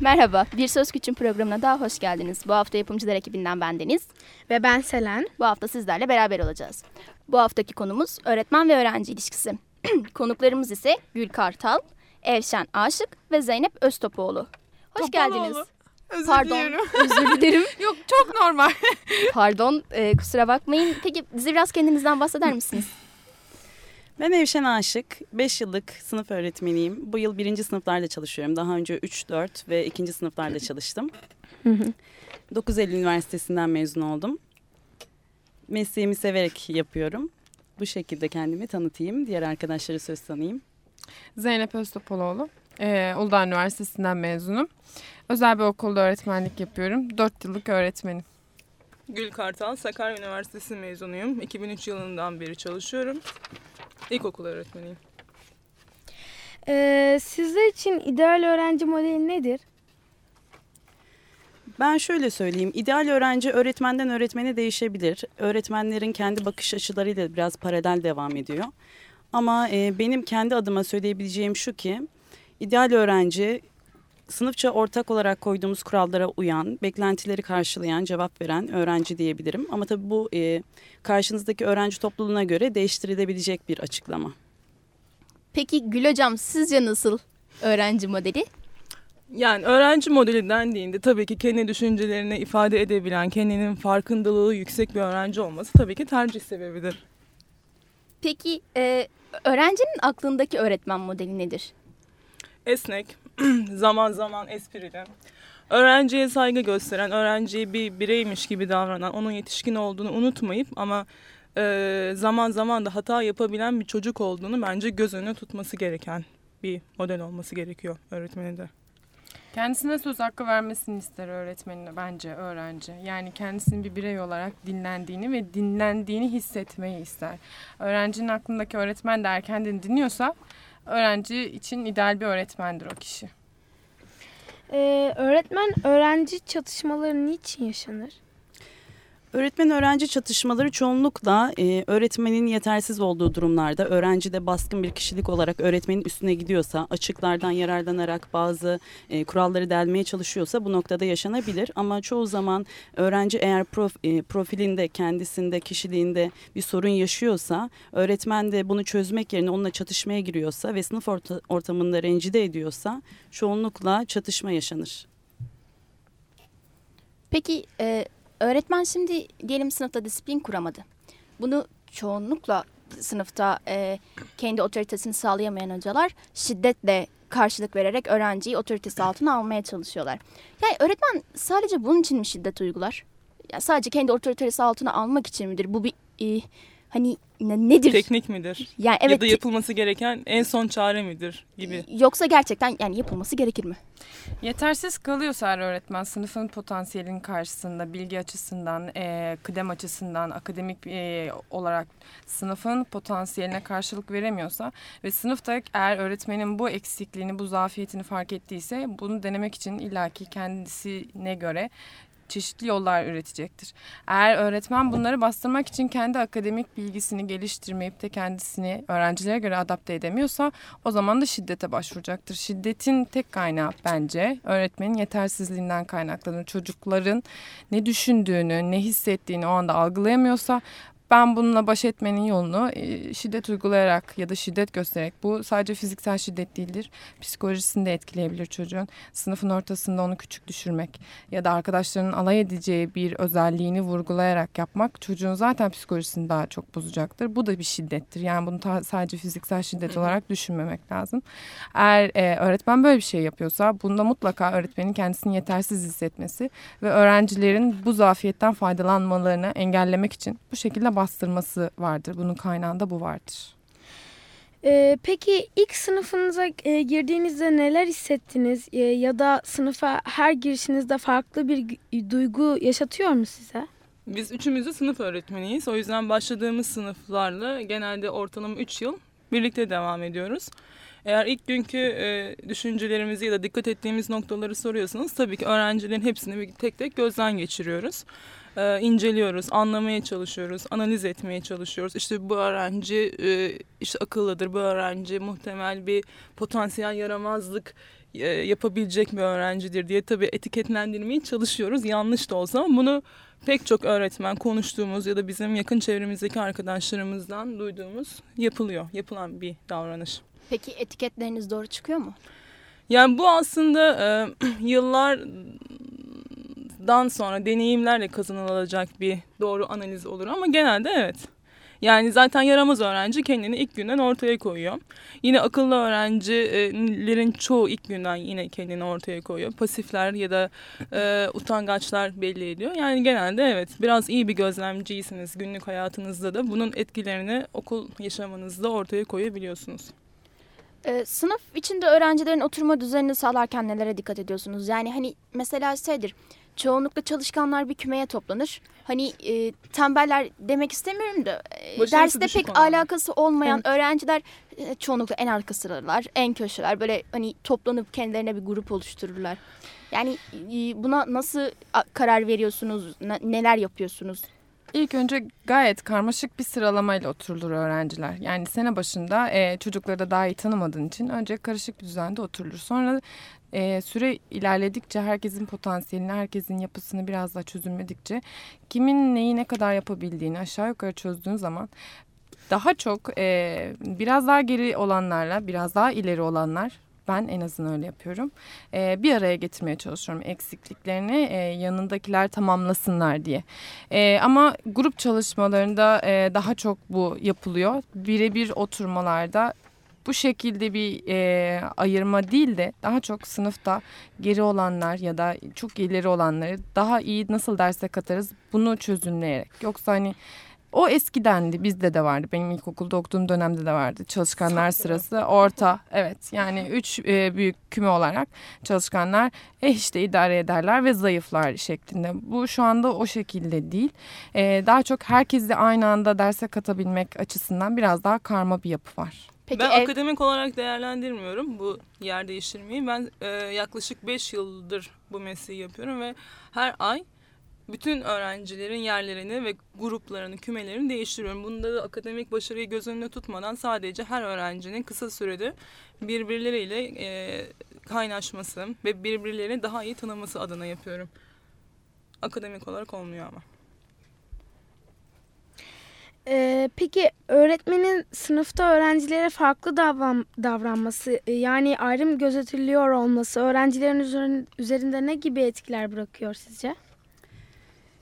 Merhaba, Bir Söz Küçüm programına daha hoş geldiniz. Bu hafta yapımcılar ekibinden bendeniz. Ve ben Selen. Bu hafta sizlerle beraber olacağız. Bu haftaki konumuz öğretmen ve öğrenci ilişkisi. Konuklarımız ise Gül Kartal, Evşen Aşık ve Zeynep Öztopoğlu. Hoş Topaloğlu. geldiniz. Özür Pardon, diliyorum. özür dilerim. Yok çok normal. Pardon, e, kusura bakmayın. Peki bize biraz kendinizden bahseder misiniz? Ben Evşen Aşık. 5 yıllık sınıf öğretmeniyim. Bu yıl birinci sınıflarda çalışıyorum. Daha önce 3, 4 ve ikinci sınıflarda çalıştım. 9 Eylül Üniversitesi'nden mezun oldum. Mesleğimi severek yapıyorum. Bu şekilde kendimi tanıtayım. Diğer arkadaşlara söz tanıyayım. Zeynep Öztopaloğlu. Ee, Uludağ Üniversitesi'nden mezunum. Özel bir okulda öğretmenlik yapıyorum. 4 yıllık öğretmenim. Gül Kartal, Sakarya Üniversitesi mezunuyum. 2003 yılından beri çalışıyorum. İlkokul öğretmeniyim. Ee, sizler için ideal öğrenci modeli nedir? Ben şöyle söyleyeyim. İdeal öğrenci öğretmenden öğretmene değişebilir. Öğretmenlerin kendi bakış açılarıyla biraz paralel devam ediyor. Ama e, benim kendi adıma söyleyebileceğim şu ki ideal öğrenci sınıfça ortak olarak koyduğumuz kurallara uyan, beklentileri karşılayan, cevap veren öğrenci diyebilirim. Ama tabii bu e, karşınızdaki öğrenci topluluğuna göre değiştirilebilecek bir açıklama. Peki Gül Hocam sizce nasıl öğrenci modeli? Yani öğrenci modeli dendiğinde tabii ki kendi düşüncelerini ifade edebilen, kendinin farkındalığı yüksek bir öğrenci olması tabii ki tercih sebebidir. Peki e, öğrencinin aklındaki öğretmen modeli nedir? Esnek, zaman zaman esprili, öğrenciye saygı gösteren, öğrenciye bir bireymiş gibi davranan, onun yetişkin olduğunu unutmayıp ama e, zaman zaman da hata yapabilen bir çocuk olduğunu bence göz önüne tutması gereken bir model olması gerekiyor öğretmenin de. Kendisine söz hakkı vermesini ister öğretmenine bence öğrenci. Yani kendisinin bir birey olarak dinlendiğini ve dinlendiğini hissetmeyi ister. Öğrencinin aklındaki öğretmen de eğer kendini dinliyorsa öğrenci için ideal bir öğretmendir o kişi. Ee, öğretmen öğrenci çatışmaları niçin yaşanır? Öğretmen öğrenci çatışmaları çoğunlukla e, öğretmenin yetersiz olduğu durumlarda öğrenci de baskın bir kişilik olarak öğretmenin üstüne gidiyorsa açıklardan yararlanarak bazı e, kuralları delmeye çalışıyorsa bu noktada yaşanabilir ama çoğu zaman öğrenci eğer prof, e, profilinde kendisinde kişiliğinde bir sorun yaşıyorsa öğretmen de bunu çözmek yerine onunla çatışmaya giriyorsa ve sınıf orta, ortamında rencide ediyorsa çoğunlukla çatışma yaşanır. Peki e, öğretmen şimdi diyelim sınıfta disiplin kuramadı. Bunu çoğunlukla sınıfta e, kendi otoritesini sağlayamayan hocalar şiddetle karşılık vererek öğrenciyi otoritesi altına almaya çalışıyorlar. Yani öğretmen sadece bunun için mi şiddet uygular? Ya sadece kendi otoritesi altına almak için midir? Bu bir e, hani ne- nedir? Teknik midir? yani Ya evet da yapılması gereken en son çare midir gibi. yoksa gerçekten yani yapılması gerekir mi? Yetersiz kalıyorsa eğer öğretmen sınıfın potansiyelinin karşısında bilgi açısından, e, kıdem açısından, akademik e, olarak sınıfın potansiyeline karşılık veremiyorsa ve sınıfta eğer öğretmenin bu eksikliğini, bu zafiyetini fark ettiyse bunu denemek için illaki kendisine göre çeşitli yollar üretecektir. Eğer öğretmen bunları bastırmak için kendi akademik bilgisini geliştirmeyip de kendisini öğrencilere göre adapte edemiyorsa o zaman da şiddete başvuracaktır. Şiddetin tek kaynağı bence öğretmenin yetersizliğinden kaynaklanır. Çocukların ne düşündüğünü, ne hissettiğini o anda algılayamıyorsa ben bununla baş etmenin yolunu e, şiddet uygulayarak ya da şiddet göstererek bu sadece fiziksel şiddet değildir. Psikolojisini de etkileyebilir çocuğun. Sınıfın ortasında onu küçük düşürmek ya da arkadaşlarının alay edeceği bir özelliğini vurgulayarak yapmak çocuğun zaten psikolojisini daha çok bozacaktır. Bu da bir şiddettir. Yani bunu sadece fiziksel şiddet olarak düşünmemek lazım. Eğer e, öğretmen böyle bir şey yapıyorsa bunda mutlaka öğretmenin kendisini yetersiz hissetmesi ve öğrencilerin bu zafiyetten faydalanmalarını engellemek için bu şekilde bastırması vardır. Bunun kaynağında bu vardır. Ee, peki ilk sınıfınıza e, girdiğinizde neler hissettiniz? E, ya da sınıfa her girişinizde farklı bir gü- duygu yaşatıyor mu size? Biz üçümüz de sınıf öğretmeniyiz. O yüzden başladığımız sınıflarla genelde ortalama 3 yıl birlikte devam ediyoruz. Eğer ilk günkü e, düşüncelerimizi ya da dikkat ettiğimiz noktaları soruyorsanız tabii ki öğrencilerin hepsini bir tek tek gözden geçiriyoruz. E, inceliyoruz, anlamaya çalışıyoruz, analiz etmeye çalışıyoruz. İşte bu öğrenci e, işte akıllıdır, bu öğrenci muhtemel bir potansiyel yaramazlık e, yapabilecek bir öğrencidir diye tabii etiketlendirmeye çalışıyoruz. Yanlış da olsa ama bunu pek çok öğretmen konuştuğumuz ya da bizim yakın çevremizdeki arkadaşlarımızdan duyduğumuz yapılıyor, yapılan bir davranış. Peki etiketleriniz doğru çıkıyor mu? Yani bu aslında e, yıllardan sonra deneyimlerle kazanılacak bir doğru analiz olur ama genelde evet. Yani zaten yaramaz öğrenci kendini ilk günden ortaya koyuyor. Yine akıllı öğrencilerin çoğu ilk günden yine kendini ortaya koyuyor. Pasifler ya da e, utangaçlar belli ediyor. Yani genelde evet biraz iyi bir gözlemciysiniz günlük hayatınızda da bunun etkilerini okul yaşamanızda ortaya koyabiliyorsunuz. Ee, sınıf içinde öğrencilerin oturma düzenini sağlarken nelere dikkat ediyorsunuz? Yani hani mesela şeydir, çoğunlukla çalışkanlar bir kümeye toplanır. Hani e, tembeller demek istemiyorum da e, Başarısı derste pek olanlar. alakası olmayan Evet. öğrenciler e, çoğunlukla en arka sıralar, en köşeler böyle hani toplanıp kendilerine bir grup oluştururlar. Yani e, buna nasıl karar veriyorsunuz, ne- neler yapıyorsunuz? İlk önce gayet karmaşık bir sıralamayla oturulur öğrenciler. Yani sene başında e, çocukları da daha iyi tanımadığın için önce karışık bir düzende oturulur. Sonra e, süre ilerledikçe herkesin potansiyelini, herkesin yapısını biraz daha çözülmedikçe kimin neyi ne kadar yapabildiğini aşağı yukarı çözdüğün zaman daha çok e, biraz daha geri olanlarla biraz daha ileri olanlar ben en azından öyle yapıyorum. E, bir araya getirmeye çalışıyorum eksikliklerini e, yanındakiler tamamlasınlar diye. E, ama grup çalışmalarında e, daha çok bu yapılıyor. Birebir oturmalarda bu şekilde bir e, ayırma değil de daha çok sınıfta geri olanlar ya da çok ileri olanları daha iyi nasıl derse katarız bunu çözümleyerek. Yoksa hani o eskidendi. Bizde de vardı. Benim ilkokulda okuduğum dönemde de vardı. Çalışkanlar sırası. Orta. Evet. Yani üç e, büyük küme olarak çalışkanlar e işte idare ederler ve zayıflar şeklinde. Bu şu anda o şekilde değil. E, daha çok herkesi aynı anda derse katabilmek açısından biraz daha karma bir yapı var. Peki ben ev- akademik olarak değerlendirmiyorum bu yer değiştirmeyi. Ben e, yaklaşık 5 yıldır bu mesleği yapıyorum ve her ay bütün öğrencilerin yerlerini ve gruplarını, kümelerini değiştiriyorum. Bunda da akademik başarıyı göz önünde tutmadan sadece her öğrencinin kısa sürede birbirleriyle e, kaynaşması ve birbirlerini daha iyi tanıması adına yapıyorum. Akademik olarak olmuyor ama. Ee, peki öğretmenin sınıfta öğrencilere farklı davran davranması e, yani ayrım gözetiliyor olması öğrencilerin üzerin- üzerinde ne gibi etkiler bırakıyor sizce?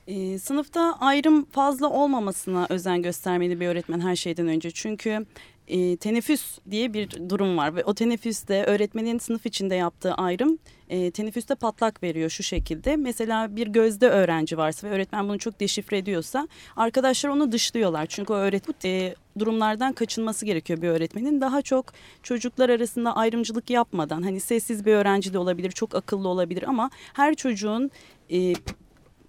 Ee, sınıfta ayrım fazla olmamasına özen göstermeli bir öğretmen her şeyden önce. Çünkü e, teneffüs diye bir durum var ve o teneffüste öğretmenin sınıf içinde yaptığı ayrım e, teneffüste patlak veriyor şu şekilde. Mesela bir gözde öğrenci varsa ve öğretmen bunu çok deşifre ediyorsa arkadaşlar onu dışlıyorlar. Çünkü o öğretmen e, durumlardan kaçınması gerekiyor bir öğretmenin. Daha çok çocuklar arasında ayrımcılık yapmadan hani sessiz bir öğrenci de olabilir, çok akıllı olabilir ama her çocuğun e,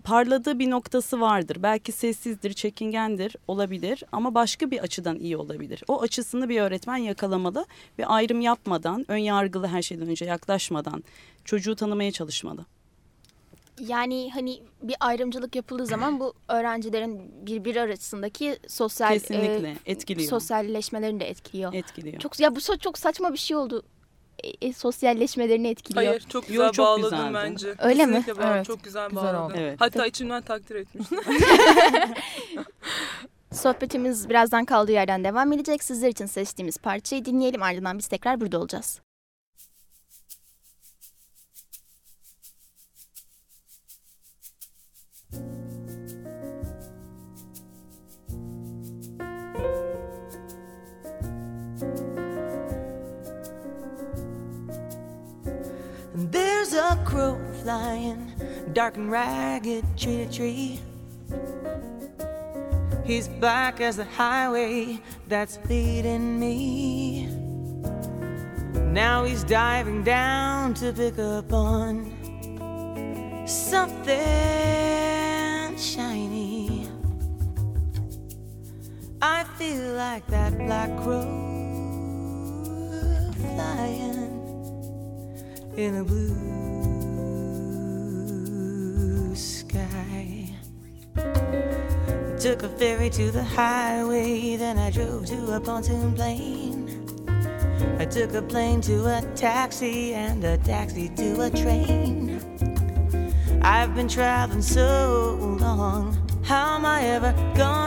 parladığı bir noktası vardır. Belki sessizdir, çekingendir olabilir ama başka bir açıdan iyi olabilir. O açısını bir öğretmen yakalamalı ve ayrım yapmadan, ön yargılı her şeyden önce yaklaşmadan çocuğu tanımaya çalışmalı. Yani hani bir ayrımcılık yapıldığı zaman bu öğrencilerin birbiri arasındaki sosyal Kesinlikle e, etkiliyor. sosyalleşmelerini de etkiliyor. Etkiliyor. Çok ya bu çok saçma bir şey oldu. E, sosyalleşmelerini etkiliyor. Hayır çok güzel Yo, çok bağladın güzeldi. bence. Öyle mi? Kesinlikle bağladın, Evet, Çok güzel, güzel bağladın. oldu. Evet. Hatta içimden takdir etmiştim. Sohbetimiz birazdan kaldığı yerden devam edecek. Sizler için seçtiğimiz parçayı dinleyelim ardından biz tekrar burada olacağız. And there's a crow flying, dark and ragged, tree to tree. He's black as the highway that's leading me. Now he's diving down to pick up on something shiny. I feel like that black crow flying in a blue sky. I took a ferry to the highway, then I drove to a pontoon plane. I took a plane to a taxi and a taxi to a train. I've been traveling so long, how am I ever gonna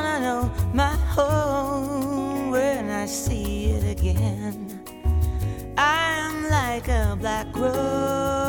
grow.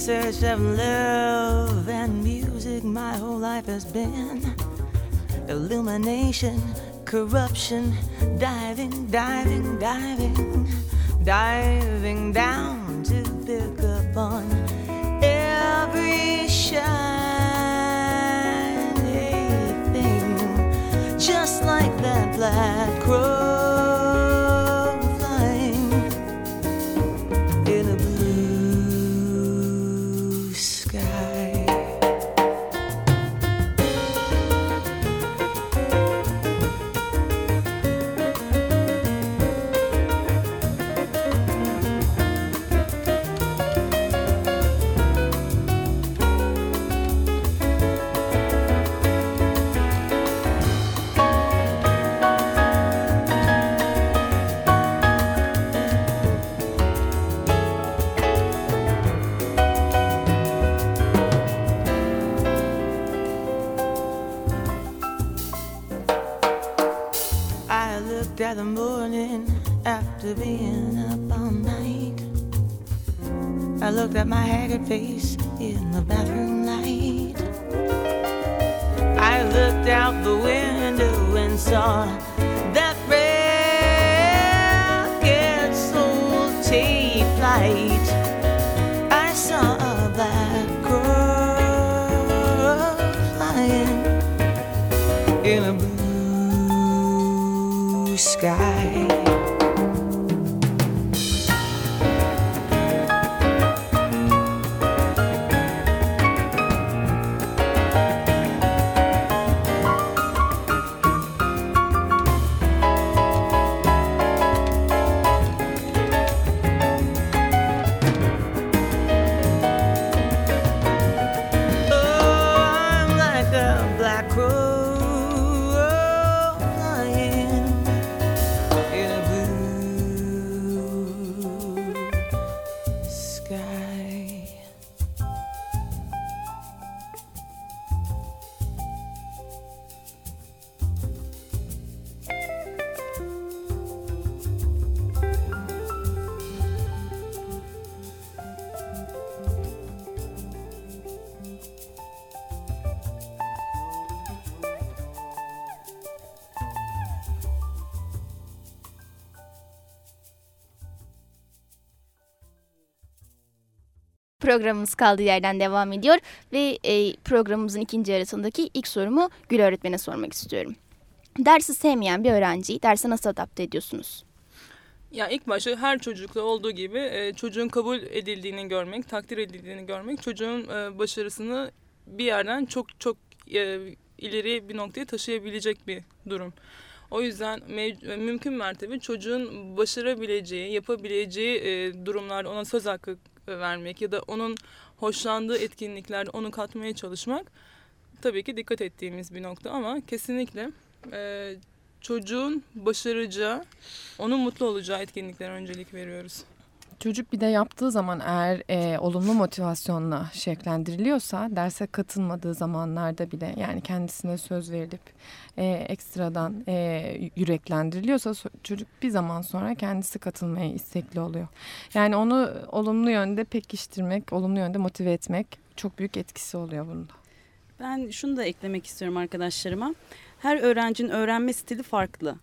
Search of love and music, my whole life has been. Illumination, corruption, diving, diving, diving, diving down to pick up on every shiny thing, just like that black crow after being up all night. I looked at my haggard face in the bathroom light. I looked out the window and saw that ragged soul take flight. I saw a black crow flying in a blue sky. Programımız kaldığı yerden devam ediyor ve e, programımızın ikinci yarısındaki ilk sorumu Gül öğretmene sormak istiyorum. Dersi sevmeyen bir öğrenciyi derse nasıl adapte ediyorsunuz? Ya ilk başta her çocukta olduğu gibi e, çocuğun kabul edildiğini görmek, takdir edildiğini görmek çocuğun e, başarısını bir yerden çok çok e, ileri bir noktaya taşıyabilecek bir durum. O yüzden mev- mümkün mertebe çocuğun başarabileceği, yapabileceği e, durumlarda ona söz hakkı e, vermek ya da onun hoşlandığı etkinliklerde onu katmaya çalışmak tabii ki dikkat ettiğimiz bir nokta ama kesinlikle e, çocuğun başaracağı, onun mutlu olacağı etkinliklere öncelik veriyoruz. Çocuk bir de yaptığı zaman eğer e, olumlu motivasyonla şevklendiriliyorsa derse katılmadığı zamanlarda bile yani kendisine söz verilip e, ekstradan e, yüreklendiriliyorsa çocuk bir zaman sonra kendisi katılmaya istekli oluyor. Yani onu olumlu yönde pekiştirmek, olumlu yönde motive etmek çok büyük etkisi oluyor bunda. Ben şunu da eklemek istiyorum arkadaşlarıma. Her öğrencinin öğrenme stili farklı.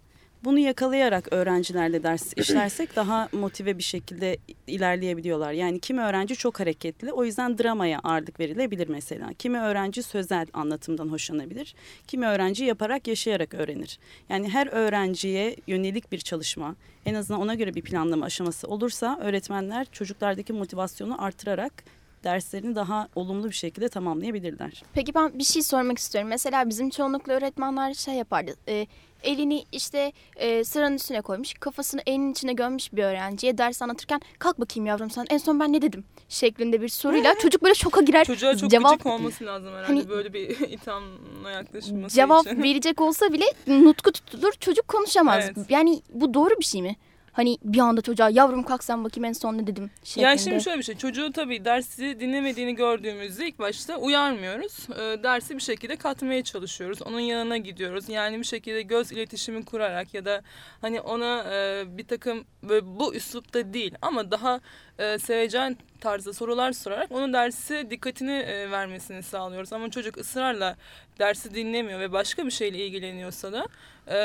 Bunu yakalayarak öğrencilerle ders işlersek daha motive bir şekilde ilerleyebiliyorlar. Yani kimi öğrenci çok hareketli o yüzden dramaya ağırlık verilebilir mesela. Kimi öğrenci sözel anlatımdan hoşlanabilir. Kimi öğrenci yaparak yaşayarak öğrenir. Yani her öğrenciye yönelik bir çalışma en azından ona göre bir planlama aşaması olursa öğretmenler çocuklardaki motivasyonu artırarak derslerini daha olumlu bir şekilde tamamlayabilirler. Peki ben bir şey sormak istiyorum. Mesela bizim çoğunlukla öğretmenler şey yapardı. E, elini işte e, sıranın üstüne koymuş, kafasını elinin içine gömmüş bir öğrenciye ders anlatırken kalk bakayım yavrum sen en son ben ne dedim şeklinde bir soruyla çocuk böyle şoka girer. Çocuğa çok cevap, gıcık olması lazım herhalde Hani- böyle bir ithamla yaklaşılması Cevap için. verecek olsa bile nutku tutulur çocuk konuşamaz. Evet. Yani bu doğru bir şey mi? Hani bir anda çocuğa yavrum kalk sen bakayım en son ne dedim şeklinde. Yani şimdi şöyle bir şey. Çocuğu tabii dersi dinlemediğini gördüğümüzde ilk başta uyarmıyoruz. Ee, dersi bir şekilde katmaya çalışıyoruz. Onun yanına gidiyoruz. Yani bir şekilde göz iletişimi kurarak ya da hani ona e, bir takım böyle bu üslupta değil ama daha e, sevecen tarzda sorular sorarak onun dersi dikkatini e, vermesini sağlıyoruz. Ama çocuk ısrarla dersi dinlemiyor ve başka bir şeyle ilgileniyorsa da e,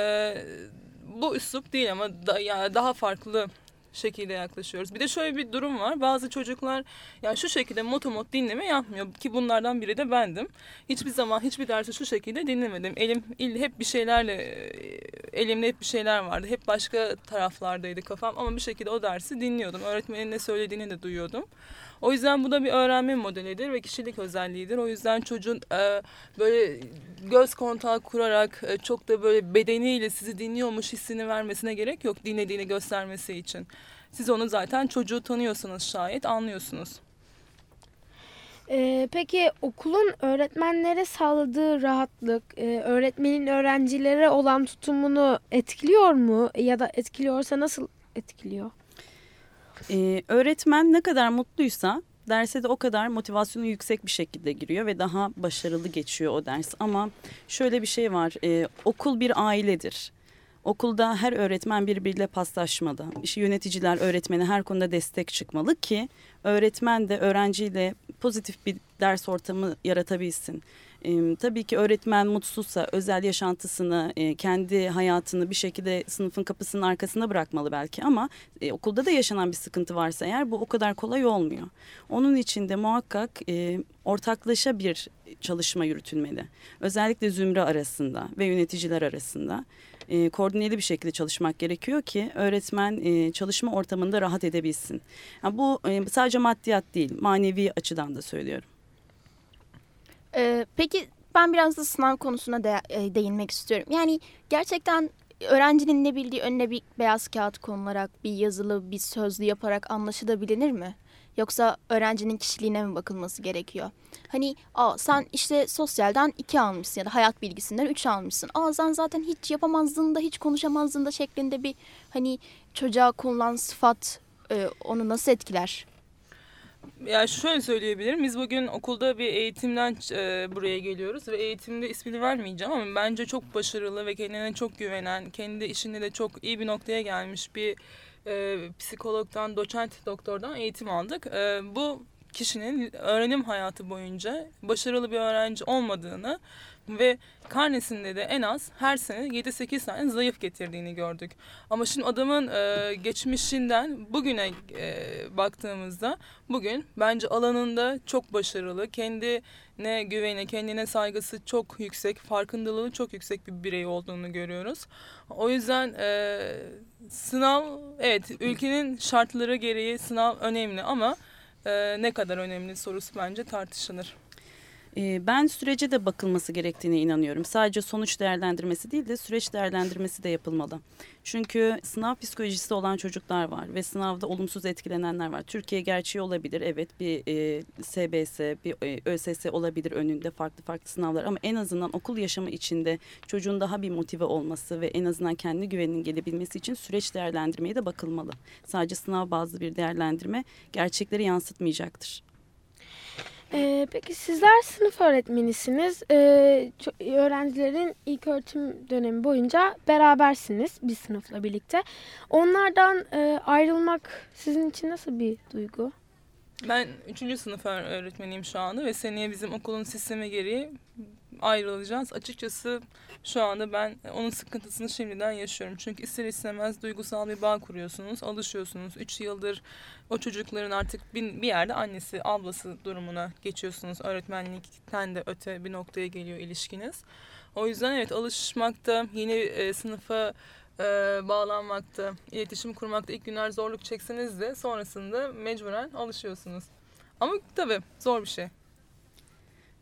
bu üslup değil ama da, yani daha farklı şekilde yaklaşıyoruz. Bir de şöyle bir durum var. Bazı çocuklar yani şu şekilde motomot dinleme yapmıyor ki bunlardan biri de bendim. Hiçbir zaman hiçbir dersi şu şekilde dinlemedim. Elim il hep bir şeylerle e, elimde hep bir şeyler vardı. Hep başka taraflardaydı kafam ama bir şekilde o dersi dinliyordum. Öğretmenin ne söylediğini de duyuyordum. O yüzden bu da bir öğrenme modelidir ve kişilik özelliğidir. O yüzden çocuğun e, böyle göz kontağı kurarak e, çok da böyle bedeniyle sizi dinliyormuş hissini vermesine gerek yok dinlediğini göstermesi için. Siz onu zaten çocuğu tanıyorsanız şayet anlıyorsunuz. Ee, peki okulun öğretmenlere sağladığı rahatlık, e, öğretmenin öğrencilere olan tutumunu etkiliyor mu? Ya da etkiliyorsa nasıl etkiliyor? Ee, öğretmen ne kadar mutluysa derse de o kadar motivasyonu yüksek bir şekilde giriyor ve daha başarılı geçiyor o ders. Ama şöyle bir şey var, e, okul bir ailedir. Okulda her öğretmen birbiriyle paslaşmalı. İşte yöneticiler öğretmene her konuda destek çıkmalı ki öğretmen de öğrenciyle pozitif bir ders ortamı yaratabilsin. Ee, tabii ki öğretmen mutsuzsa özel yaşantısını, e, kendi hayatını bir şekilde sınıfın kapısının arkasına bırakmalı belki ama e, okulda da yaşanan bir sıkıntı varsa eğer bu o kadar kolay olmuyor. Onun için de muhakkak e, ortaklaşa bir çalışma yürütülmeli. Özellikle zümre arasında ve yöneticiler arasında e, koordineli bir şekilde çalışmak gerekiyor ki öğretmen e, çalışma ortamında rahat edebilsin. Yani bu e, sadece maddiyat değil, manevi açıdan da söylüyorum. Ee, peki ben biraz da sınav konusuna de, e, değinmek istiyorum. Yani gerçekten öğrencinin ne bildiği önüne bir beyaz kağıt konularak bir yazılı bir sözlü yaparak anlaşılabilir mi? Yoksa öğrencinin kişiliğine mi bakılması gerekiyor? Hani aa sen işte sosyalden iki almışsın ya da hayat bilgisinden üç almışsın. Aa sen zaten hiç yapamazdın da hiç konuşamazdın da şeklinde bir hani çocuğa konulan sıfat e, onu nasıl etkiler? Ya şöyle söyleyebilirim. Biz bugün okulda bir eğitimden e, buraya geliyoruz ve eğitimde ismini vermeyeceğim ama bence çok başarılı ve kendine çok güvenen, kendi işinde de çok iyi bir noktaya gelmiş bir e, psikologdan, doçent doktordan eğitim aldık. E, bu kişinin öğrenim hayatı boyunca başarılı bir öğrenci olmadığını ve karnesinde de en az her sene 7-8 tane zayıf getirdiğini gördük. Ama şimdi adamın e, geçmişinden bugüne e, baktığımızda bugün bence alanında çok başarılı, kendine güveni, kendine saygısı çok yüksek, farkındalığı çok yüksek bir birey olduğunu görüyoruz. O yüzden e, sınav, evet ülkenin şartları gereği sınav önemli ama e, ne kadar önemli sorusu bence tartışılır. Ee, Ben sürece de bakılması gerektiğine inanıyorum. Sadece sonuç değerlendirmesi değil de süreç değerlendirmesi de yapılmalı. Çünkü sınav psikolojisi olan çocuklar var ve sınavda olumsuz etkilenenler var. Türkiye gerçeği olabilir. Evet bir e, SBS, bir e, ÖSS olabilir önünde farklı farklı sınavlar ama en azından okul yaşamı içinde çocuğun daha bir motive olması ve en azından kendi güveninin gelebilmesi için süreç değerlendirmeye de bakılmalı. Sadece sınav bazlı bir değerlendirme gerçekleri yansıtmayacaktır. Ee, peki sizler sınıf öğretmenisiniz. Ee, öğrencilerin ilk öğretim dönemi boyunca berabersiniz bir sınıfla birlikte. Onlardan e, ayrılmak sizin için nasıl bir duygu? Ben 3. sınıf öğ- öğretmeniyim şu anda ve seneye bizim okulun sistemi gereği ayrılacağız. Açıkçası şu anda ben onun sıkıntısını şimdiden yaşıyorum. Çünkü ister istemez duygusal bir bağ kuruyorsunuz, alışıyorsunuz. Üç yıldır o çocukların artık bir, bir yerde annesi, ablası durumuna geçiyorsunuz. Öğretmenlikten de öte bir noktaya geliyor ilişkiniz. O yüzden evet alışmakta, yeni e, sınıfa e, bağlanmakta, iletişim kurmakta ilk günler zorluk çekseniz de sonrasında mecburen alışıyorsunuz. Ama tabii zor bir şey.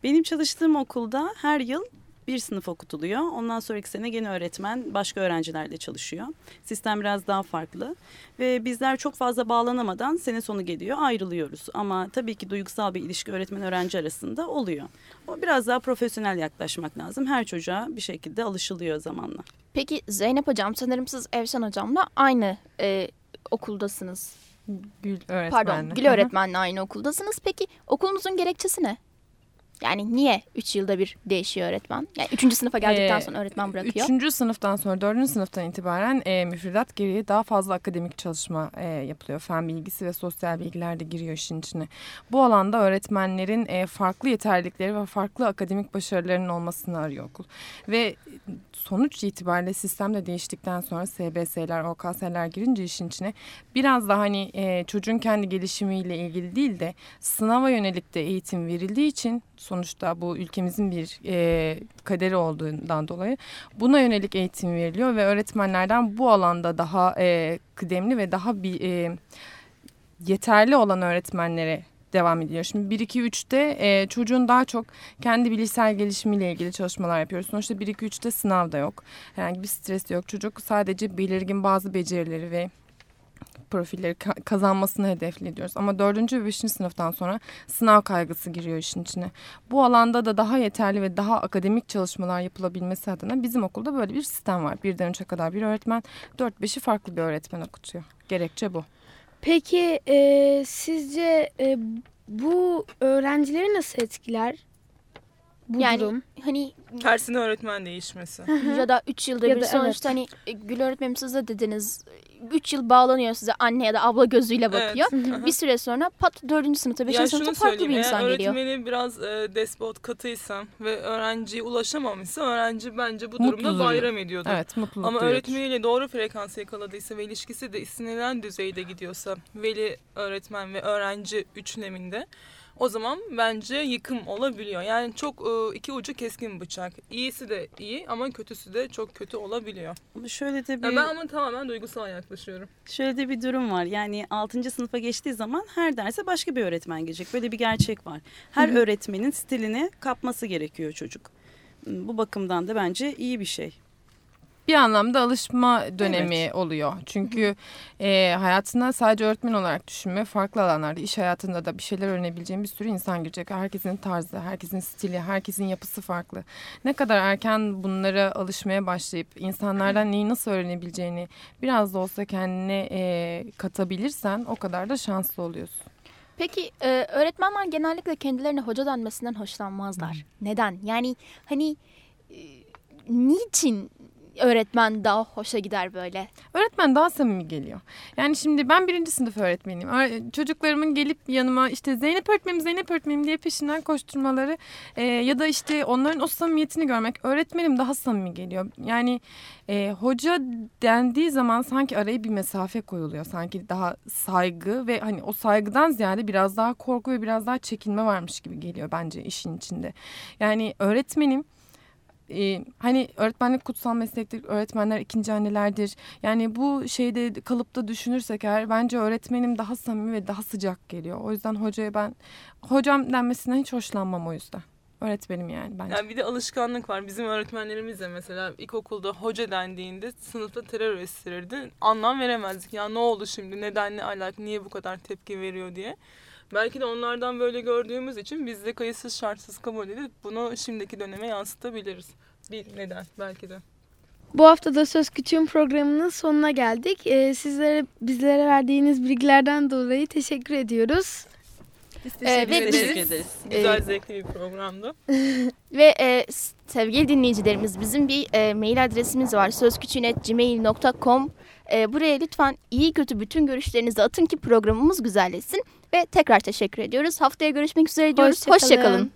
Benim çalıştığım okulda her yıl bir sınıf okutuluyor. Ondan sonraki sene gene öğretmen başka öğrencilerle çalışıyor. Sistem biraz daha farklı ve bizler çok fazla bağlanamadan sene sonu geliyor ayrılıyoruz. Ama tabii ki duygusal bir ilişki öğretmen öğrenci arasında oluyor. O biraz daha profesyonel yaklaşmak lazım. Her çocuğa bir şekilde alışılıyor zamanla. Peki Zeynep Hocam sanırım siz Evşen Hocam'la aynı e, okuldasınız. Gül öğretmenle. Pardon Gül öğretmenle aynı okuldasınız. Peki okulunuzun gerekçesi ne? Yani niye 3 yılda bir değişiyor öğretmen? Yani 3. sınıfa geldikten Ee, sonra öğretmen bırakıyor. Üçüncü sınıftan sonra dördüncü sınıftan itibaren e, müfredat gereği daha fazla akademik çalışma e, yapılıyor. Fen bilgisi ve sosyal bilgiler de giriyor işin içine. Bu alanda öğretmenlerin e, farklı yeterlilikleri ve farklı akademik başarılarının olmasını arıyor okul. Ve sonuç itibariyle sistem de değiştikten sonra SBS'ler, OKS'ler girince işin içine biraz da hani e, çocuğun kendi gelişimiyle ilgili değil de sınava yönelik de eğitim verildiği için sonuçta bu ülkemizin bir e, kaderi olduğundan dolayı buna yönelik eğitim veriliyor ve öğretmenlerden bu alanda daha e, kıdemli ve daha bir e, yeterli olan öğretmenlere devam ediyor. Şimdi 1-2-3'te e, çocuğun daha çok kendi bilişsel gelişimiyle ilgili çalışmalar yapıyoruz. Sonuçta 1-2-3'te sınav da yok. Herhangi bir stres de yok. Çocuk sadece belirgin bazı becerileri ve profilleri ka- kazanmasını hedefliyoruz. Ama 4. ve 5. sınıftan sonra sınav kaygısı giriyor işin içine. Bu alanda da daha yeterli ve daha akademik çalışmalar yapılabilmesi adına bizim okulda böyle bir sistem var. Birden 3'e kadar bir öğretmen, 4-5'i farklı bir öğretmen okutuyor. Gerekçe bu. Peki e, sizce e, bu öğrencileri nasıl etkiler? Bu Yani durum. hani Tersine öğretmen değişmesi. ya da 3 yılda Ya bir da sonuçta hani e, Gül öğretmenim siz de dediniz 3 yıl bağlanıyor size anne ya da abla gözüyle bakıyor. Evet. Bir süre sonra pat 4. sınıfta 5. Ya sınıfta farklı bir insan eğer geliyor. öğretmeni biraz e, despot katıysam ve öğrenciye ulaşamamışsa öğrenci bence bu Mutlu durumda duruyor. bayram ediyordur. Evet mutluluk Ama duyuyordur. öğretmeniyle doğru frekansı yakaladıysa ve ilişkisi de istenilen düzeyde gidiyorsa veli, öğretmen ve öğrenci üçleminde o zaman bence yıkım olabiliyor. Yani çok e, iki ucu keskin bıçak. İyisi de iyi ama kötüsü de çok kötü olabiliyor. Ama şöyle de bir Ya ben ama tamamen duygusal yaklaşıyorum. Şöyle de bir durum var. Yani 6. sınıfa geçtiği zaman her derse başka bir öğretmen gelecek. Böyle bir gerçek var. Her öğretmenin stilini kapması gerekiyor çocuk. Bu bakımdan da bence iyi bir şey. Bir anlamda alışma dönemi oluyor. Çünkü e, hayatına sadece öğretmen olarak düşünme farklı alanlarda iş hayatında da bir şeyler öğrenebileceğin bir sürü insan girecek. Herkesin tarzı, herkesin stili, herkesin yapısı farklı. Ne kadar erken bunlara alışmaya başlayıp insanlardan neyi nasıl öğrenebileceğini biraz da olsa kendine e, katabilirsen o kadar da şanslı oluyorsun. Peki e, öğretmenler genellikle kendilerine hoca denmesinden hoşlanmazlar. Neden? Yani hani e, niçin öğretmen daha hoşa gider böyle? Öğretmen daha samimi geliyor. Yani şimdi ben birinci sınıf öğretmeniyim. Öğre- Çocuklarımın gelip yanıma işte Zeynep öğretmenim, Zeynep öğretmenim diye peşinden koşturmaları e, ya da işte onların o samimiyetini görmek öğretmenim daha samimi geliyor. Yani e, hoca dendiği zaman sanki araya bir mesafe koyuluyor. Sanki daha saygı ve hani o saygıdan ziyade biraz daha korku ve biraz daha çekinme varmış gibi geliyor bence işin içinde. Yani öğretmenim e, hani öğretmenlik kutsal meslektir, öğretmenler ikinci annelerdir. Yani bu şeyde kalıpta düşünürsek eğer bence öğretmenim daha samimi ve daha sıcak geliyor. O yüzden hocaya ben hocam denmesinden hiç hoşlanmam o yüzden. Öğretmenim yani bence. Yani bir de alışkanlık var. Bizim öğretmenlerimiz de mesela ilkokulda hoca dendiğinde sınıfta terör estirirdi. Anlam veremezdik. Ya ne oldu şimdi? Neden ne alak? Niye bu kadar tepki veriyor diye. Belki de onlardan böyle gördüğümüz için biz de kayıtsız şartsız kabul edip bunu şimdiki döneme yansıtabiliriz. Bir neden belki de. Bu hafta da Söz Küçüğün programının sonuna geldik. Ee, sizlere bizlere verdiğiniz bilgilerden dolayı teşekkür ediyoruz. Biz Ee, ve ederiz. Teşekkür ederiz. Güzel Ee, zevkli bir programdı. Ve e, sevgili dinleyicilerimiz bizim bir e, mail adresimiz var sözküçüğünet.gmail.com e, Buraya lütfen iyi kötü bütün görüşlerinizi atın ki programımız güzelleşsin. Ve tekrar teşekkür ediyoruz. Haftaya görüşmek üzere diyoruz. Hoşça kalın. Hoşçakalın.